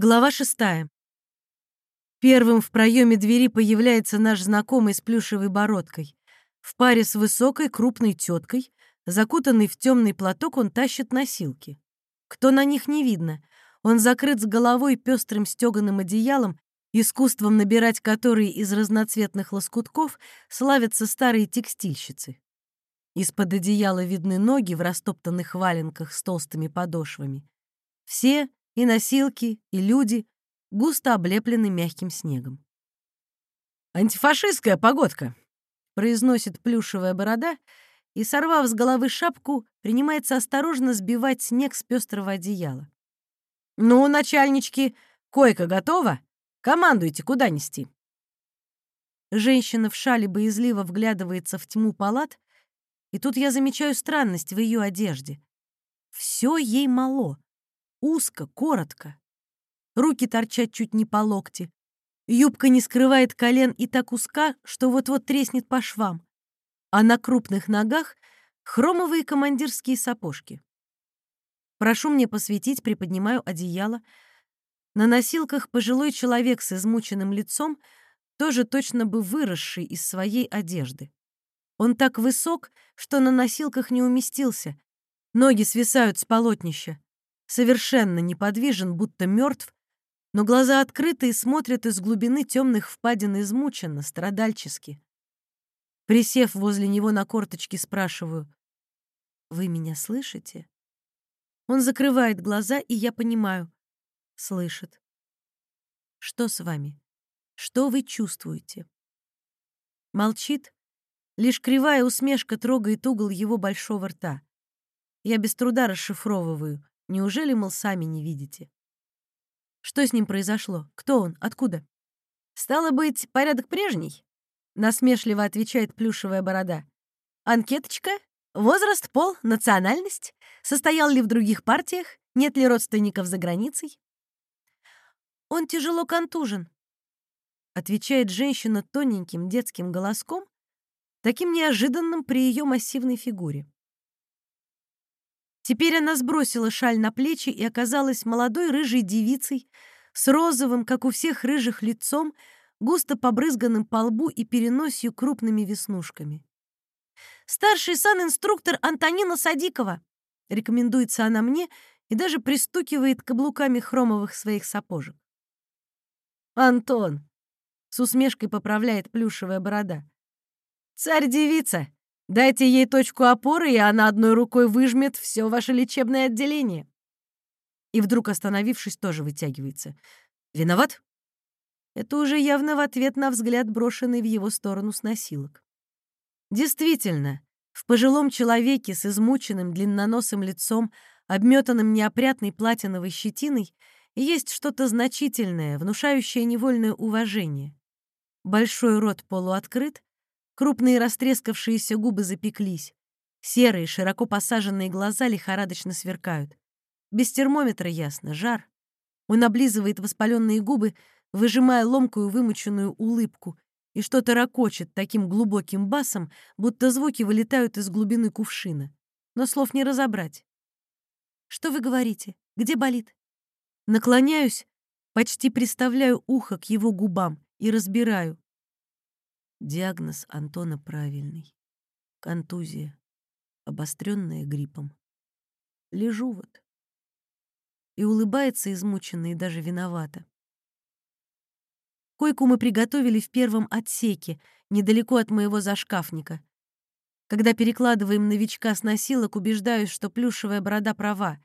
Глава шестая. Первым в проеме двери появляется наш знакомый с плюшевой бородкой. В паре с высокой, крупной теткой, закутанный в темный платок, он тащит носилки. Кто на них не видно. Он закрыт с головой пестрым стеганым одеялом, искусством набирать которые из разноцветных лоскутков славятся старые текстильщицы. Из-под одеяла видны ноги в растоптанных валенках с толстыми подошвами. Все и носилки, и люди густо облеплены мягким снегом. «Антифашистская погодка», — произносит плюшевая борода и, сорвав с головы шапку, принимается осторожно сбивать снег с пестрого одеяла. «Ну, начальнички, койка готова? Командуйте, куда нести?» Женщина в шале боязливо вглядывается в тьму палат, и тут я замечаю странность в ее одежде. Все ей мало. Узко, коротко. Руки торчат чуть не по локти. Юбка не скрывает колен и так узка, что вот-вот треснет по швам. А на крупных ногах хромовые командирские сапожки. Прошу мне посветить, приподнимаю одеяло. На носилках пожилой человек с измученным лицом, тоже точно бы выросший из своей одежды. Он так высок, что на носилках не уместился. Ноги свисают с полотнища совершенно неподвижен, будто мертв, но глаза открыты и смотрят из глубины темных впадин измученно, страдальчески. Присев возле него на корточки, спрашиваю, «Вы меня слышите?» Он закрывает глаза, и я понимаю, слышит. «Что с вами? Что вы чувствуете?» Молчит, лишь кривая усмешка трогает угол его большого рта. Я без труда расшифровываю. Неужели, мол, сами не видите? Что с ним произошло? Кто он? Откуда? Стало быть, порядок прежний? Насмешливо отвечает плюшевая борода. Анкеточка? Возраст, пол, национальность? Состоял ли в других партиях? Нет ли родственников за границей? Он тяжело контужен, отвечает женщина тоненьким детским голоском, таким неожиданным при ее массивной фигуре. Теперь она сбросила шаль на плечи и оказалась молодой рыжей девицей с розовым, как у всех рыжих, лицом, густо побрызганным по лбу и переносью крупными веснушками. «Старший сан-инструктор Антонина Садикова!» рекомендуется она мне и даже пристукивает каблуками хромовых своих сапожек. «Антон!» — с усмешкой поправляет плюшевая борода. «Царь-девица! Дайте ей точку опоры, и она одной рукой выжмет все ваше лечебное отделение. И вдруг, остановившись, тоже вытягивается. Виноват? Это уже явно в ответ на взгляд, брошенный в его сторону с носилок. Действительно, в пожилом человеке с измученным длинноносым лицом, обметанным неопрятной платиновой щетиной, есть что-то значительное, внушающее невольное уважение. Большой рот полуоткрыт, Крупные растрескавшиеся губы запеклись. Серые, широко посаженные глаза лихорадочно сверкают. Без термометра ясно, жар. Он облизывает воспаленные губы, выжимая ломкую вымученную улыбку, и что-то ракочет таким глубоким басом, будто звуки вылетают из глубины кувшина. Но слов не разобрать. «Что вы говорите? Где болит?» Наклоняюсь, почти приставляю ухо к его губам и разбираю. Диагноз Антона правильный. Контузия, обостренная гриппом. Лежу вот. И улыбается измученно и даже виновата. Койку мы приготовили в первом отсеке, недалеко от моего зашкафника. Когда перекладываем новичка с носилок, убеждаюсь, что плюшевая борода права.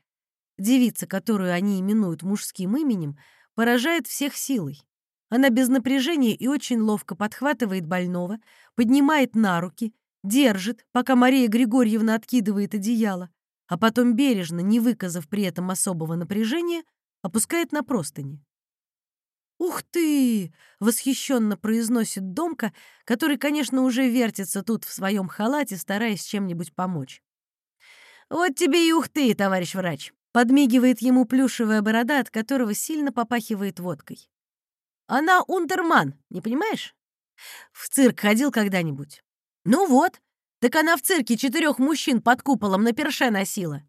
Девица, которую они именуют мужским именем, поражает всех силой. Она без напряжения и очень ловко подхватывает больного, поднимает на руки, держит, пока Мария Григорьевна откидывает одеяло, а потом бережно, не выказав при этом особого напряжения, опускает на простыни. «Ух ты!» — восхищенно произносит Домка, который, конечно, уже вертится тут в своем халате, стараясь чем-нибудь помочь. «Вот тебе и ух ты, товарищ врач!» — подмигивает ему плюшевая борода, от которого сильно попахивает водкой. Она унтерман, не понимаешь? В цирк ходил когда-нибудь? Ну вот, так она в цирке четырех мужчин под куполом на перше носила.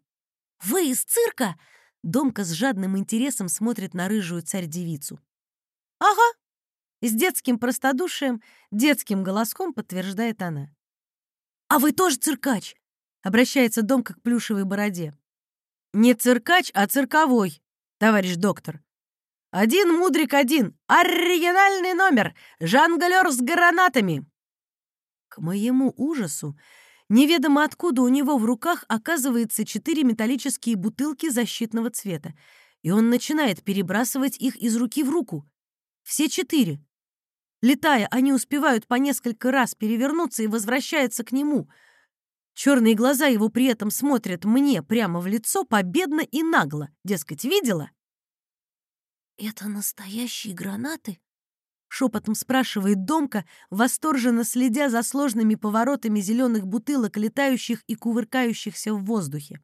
Вы из цирка? Домка с жадным интересом смотрит на рыжую царь-девицу. «Ага!» — с детским простодушием, детским голоском подтверждает она. «А вы тоже циркач?» — обращается Домка к плюшевой бороде. «Не циркач, а цирковой, товарищ доктор. Один мудрик один, оригинальный номер, жонглер с гранатами!» К моему ужасу, неведомо откуда у него в руках оказывается четыре металлические бутылки защитного цвета, и он начинает перебрасывать их из руки в руку. Все четыре. Летая, они успевают по несколько раз перевернуться и возвращаются к нему. Черные глаза его при этом смотрят мне прямо в лицо победно и нагло. Дескать, видела? «Это настоящие гранаты?» — шепотом спрашивает Домка, восторженно следя за сложными поворотами зеленых бутылок, летающих и кувыркающихся в воздухе.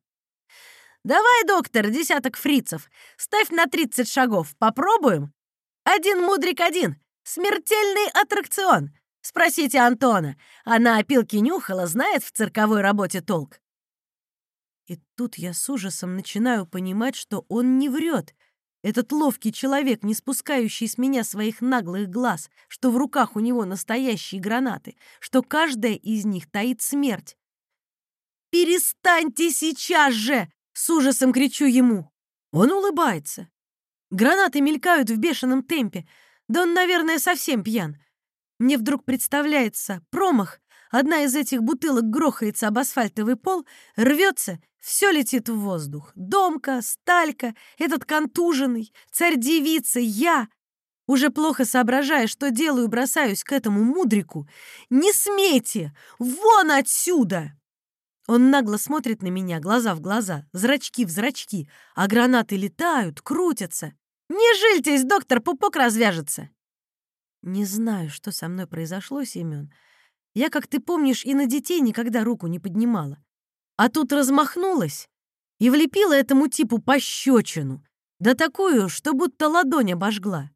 «Давай, доктор, десяток фрицев. Ставь на тридцать шагов. Попробуем? Один мудрик один. Смертельный аттракцион. Спросите Антона. Она опилки нюхала, знает в цирковой работе толк». И тут я с ужасом начинаю понимать, что он не врет — этот ловкий человек, не спускающий с меня своих наглых глаз, что в руках у него настоящие гранаты, что каждая из них таит смерть. «Перестаньте сейчас же!» — с ужасом кричу ему. Он улыбается. Гранаты мелькают в бешеном темпе. Да он, наверное, совсем пьян. Мне вдруг представляется промах. Одна из этих бутылок грохается об асфальтовый пол, рвется все летит в воздух. Домка, сталька, этот контуженный, царь-девица, я. Уже плохо соображая, что делаю, бросаюсь к этому мудрику. «Не смейте! Вон отсюда!» Он нагло смотрит на меня, глаза в глаза, зрачки в зрачки, а гранаты летают, крутятся. «Не жильтесь, доктор, пупок развяжется!» Не знаю, что со мной произошло, Семен. Я, как ты помнишь, и на детей никогда руку не поднимала. А тут размахнулась и влепила этому типу пощечину, да такую, что будто ладонь обожгла.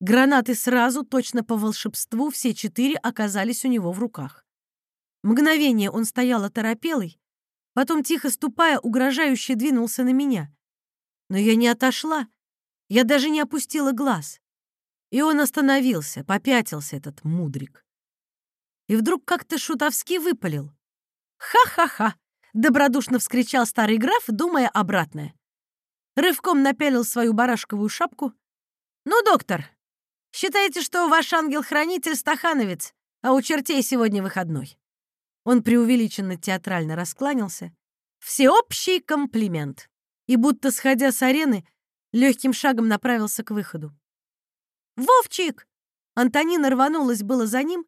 Гранаты сразу, точно по волшебству, все четыре оказались у него в руках. Мгновение он стоял оторопелый, потом, тихо ступая, угрожающе двинулся на меня. Но я не отошла, я даже не опустила глаз. И он остановился, попятился этот мудрик. И вдруг как-то шутовски выпалил. «Ха-ха-ха! Добродушно вскричал старый граф, думая обратное. Рывком напялил свою барашковую шапку. «Ну, доктор, считаете, что ваш ангел-хранитель стахановец, а у чертей сегодня выходной?» Он преувеличенно театрально раскланялся. «Всеобщий комплимент!» И будто сходя с арены, легким шагом направился к выходу. «Вовчик!» Антонина рванулась было за ним,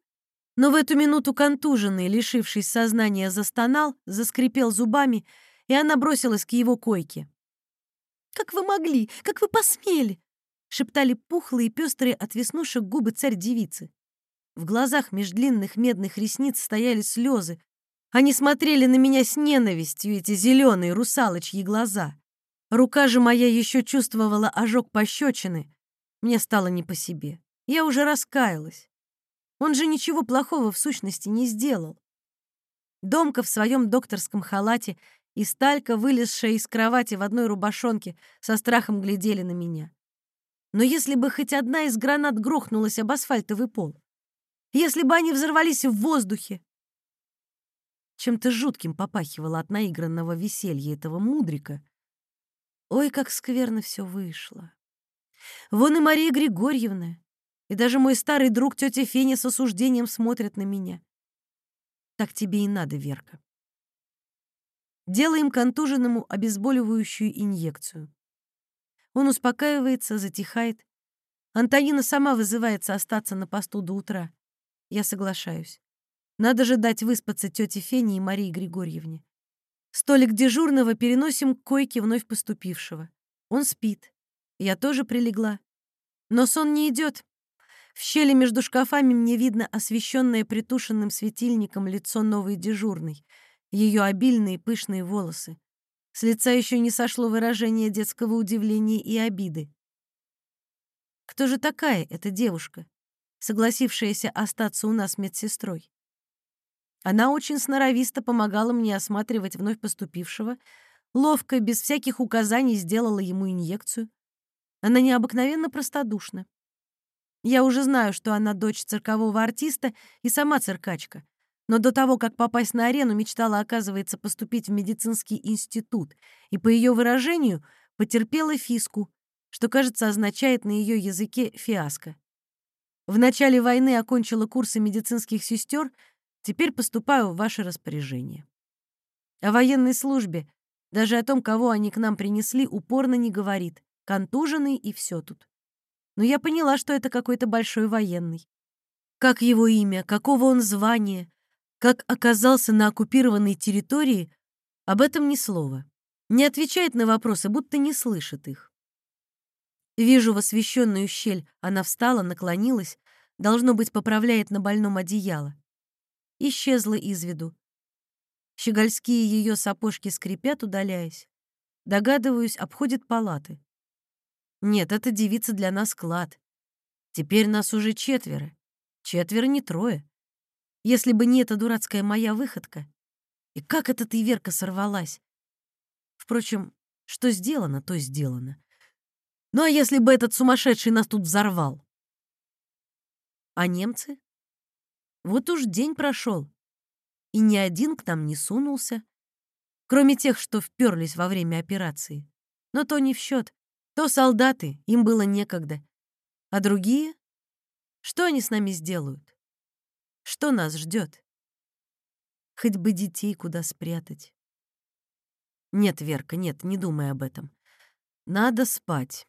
но в эту минуту контуженный, лишившись сознания, застонал, заскрипел зубами, и она бросилась к его койке. «Как вы могли? Как вы посмели?» — шептали пухлые пестрые от веснушек губы царь-девицы. В глазах меж длинных медных ресниц стояли слезы. Они смотрели на меня с ненавистью, эти зеленые русалочьи глаза. Рука же моя еще чувствовала ожог пощечины. Мне стало не по себе. Я уже раскаялась. Он же ничего плохого в сущности не сделал. Домка в своем докторском халате и Сталька, вылезшая из кровати в одной рубашонке, со страхом глядели на меня. Но если бы хоть одна из гранат грохнулась об асфальтовый пол, если бы они взорвались в воздухе, чем-то жутким попахивало от наигранного веселья этого мудрика. Ой, как скверно все вышло. Вон и Мария Григорьевна, и даже мой старый друг тетя Феня с осуждением смотрят на меня. Так тебе и надо, Верка. Делаем контуженному обезболивающую инъекцию. Он успокаивается, затихает. Антонина сама вызывается остаться на посту до утра. Я соглашаюсь. Надо же дать выспаться тете Фене и Марии Григорьевне. Столик дежурного переносим к койке вновь поступившего. Он спит. Я тоже прилегла. Но сон не идет. В щели между шкафами мне видно освещенное притушенным светильником лицо новой дежурной, ее обильные пышные волосы. С лица еще не сошло выражение детского удивления и обиды. Кто же такая эта девушка, согласившаяся остаться у нас медсестрой? Она очень сноровисто помогала мне осматривать вновь поступившего, ловко, без всяких указаний сделала ему инъекцию. Она необыкновенно простодушна. Я уже знаю, что она дочь циркового артиста и сама циркачка. Но до того, как попасть на арену, мечтала, оказывается, поступить в медицинский институт, и, по ее выражению, потерпела фиску, что, кажется, означает на ее языке «фиаско». В начале войны окончила курсы медицинских сестер, теперь поступаю в ваше распоряжение. О военной службе, даже о том, кого они к нам принесли, упорно не говорит. Контуженный и все тут. Но я поняла, что это какой-то большой военный. Как его имя, какого он звания, как оказался на оккупированной территории, об этом ни слова. Не отвечает на вопросы, будто не слышит их. Вижу в освещенную щель, она встала, наклонилась, должно быть, поправляет на больном одеяло. Исчезла из виду. Щегольские ее сапожки скрипят, удаляясь. Догадываюсь, обходит палаты. Нет, эта девица для нас клад. Теперь нас уже четверо. Четверо, не трое. Если бы не эта дурацкая моя выходка. И как эта ты, Верка, сорвалась? Впрочем, что сделано, то сделано. Ну а если бы этот сумасшедший нас тут взорвал? А немцы? Вот уж день прошел, и ни один к нам не сунулся, кроме тех, что вперлись во время операции. Но то не в счет. То солдаты, им было некогда. А другие? Что они с нами сделают? Что нас ждет? Хоть бы детей куда спрятать. Нет, Верка, нет, не думай об этом. Надо спать.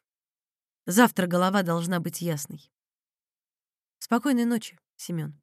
Завтра голова должна быть ясной. Спокойной ночи, Семён.